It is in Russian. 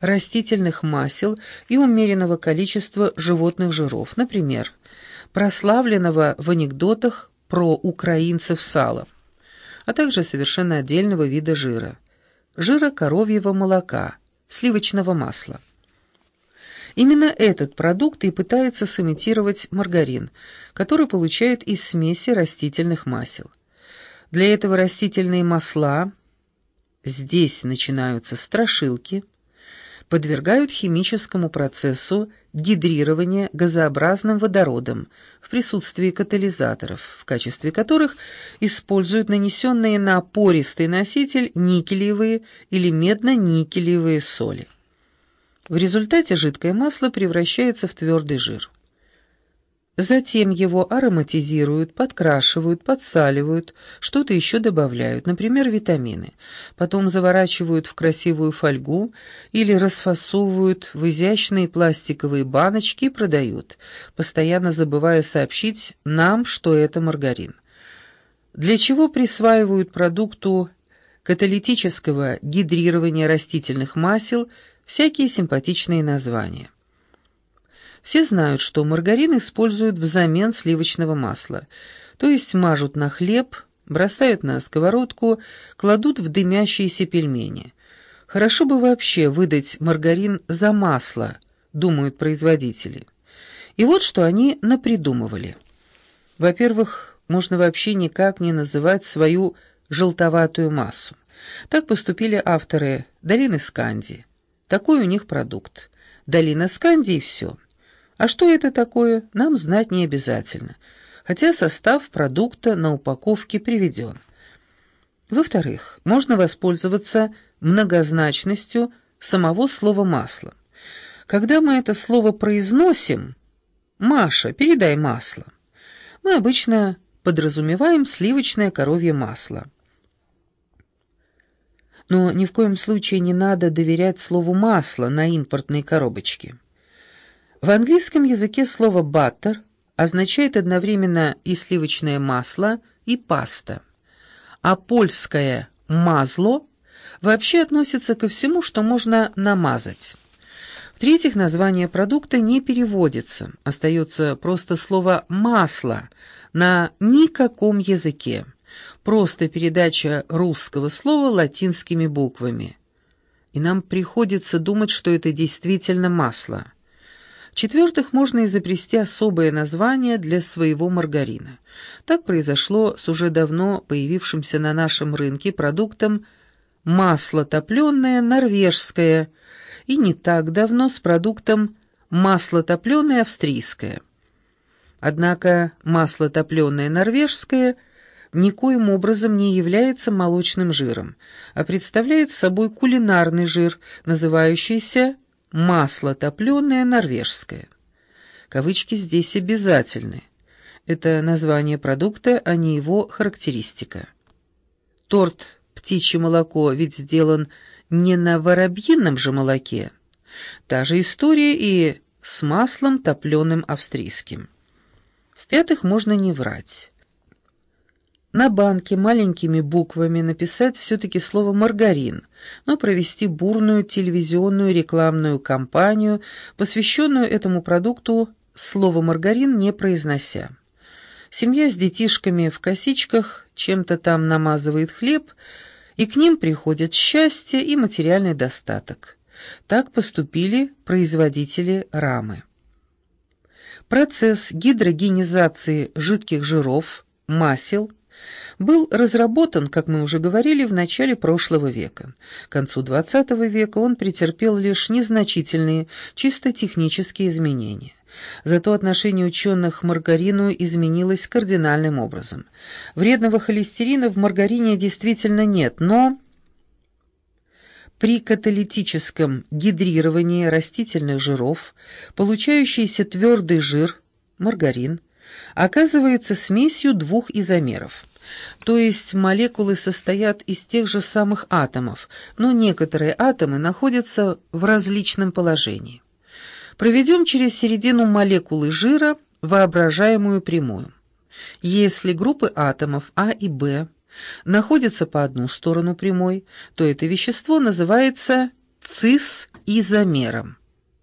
растительных масел и умеренного количества животных жиров, например, прославленного в анекдотах про украинцев сала, а также совершенно отдельного вида жира – жира коровьего молока, сливочного масла. Именно этот продукт и пытается сымитировать маргарин, который получают из смеси растительных масел. Для этого растительные масла, здесь начинаются страшилки, подвергают химическому процессу гидрирования газообразным водородом в присутствии катализаторов, в качестве которых используют нанесенные на пористый носитель никелевые или медно-никелевые соли. В результате жидкое масло превращается в твердый жир. Затем его ароматизируют, подкрашивают, подсаливают, что-то еще добавляют, например, витамины. Потом заворачивают в красивую фольгу или расфасовывают в изящные пластиковые баночки и продают, постоянно забывая сообщить нам, что это маргарин. Для чего присваивают продукту каталитического гидрирования растительных масел – всякие симпатичные названия. Все знают, что маргарин используют взамен сливочного масла, то есть мажут на хлеб, бросают на сковородку, кладут в дымящиеся пельмени. Хорошо бы вообще выдать маргарин за масло, думают производители. И вот что они напридумывали. Во-первых, можно вообще никак не называть свою желтоватую массу. Так поступили авторы «Долины Сканди». Такой у них продукт. Долина Сканди и все. А что это такое, нам знать не обязательно, хотя состав продукта на упаковке приведен. Во-вторых, можно воспользоваться многозначностью самого слова «масло». Когда мы это слово произносим «Маша, передай масло», мы обычно подразумеваем сливочное коровье масло. Но ни в коем случае не надо доверять слову «масло» на импортной коробочке. В английском языке слово «butter» означает одновременно и сливочное масло, и паста, а польское «мазло» вообще относится ко всему, что можно намазать. В-третьих, название продукта не переводится, остается просто слово «масло» на никаком языке просто передача русского слова латинскими буквами. И нам приходится думать, что это действительно масло. В-четвертых, можно изобрести особое название для своего маргарина. Так произошло с уже давно появившимся на нашем рынке продуктом масло топленое норвежское и не так давно с продуктом масло топленое австрийское. Однако масло топленое норвежское – никоим образом не является молочным жиром, а представляет собой кулинарный жир, называющийся «масло топленое норвежское». Кавычки здесь обязательны. Это название продукта, а не его характеристика. Торт «Птичье молоко» ведь сделан не на воробьином же молоке. Та же история и с маслом топленым австрийским. В-пятых, можно не врать. На банке маленькими буквами написать все-таки слово «маргарин», но провести бурную телевизионную рекламную кампанию, посвященную этому продукту, слово «маргарин» не произнося. Семья с детишками в косичках чем-то там намазывает хлеб, и к ним приходят счастье и материальный достаток. Так поступили производители рамы. Процесс гидрогенизации жидких жиров, масел – был разработан, как мы уже говорили, в начале прошлого века. К концу XX века он претерпел лишь незначительные, чисто технические изменения. Зато отношение ученых к маргарину изменилось кардинальным образом. Вредного холестерина в маргарине действительно нет, но при каталитическом гидрировании растительных жиров получающийся твердый жир, маргарин, оказывается смесью двух изомеров – то есть молекулы состоят из тех же самых атомов, но некоторые атомы находятся в различном положении. Проведем через середину молекулы жира воображаемую прямую. Если группы атомов А и Б находятся по одну сторону прямой, то это вещество называется цис изомером.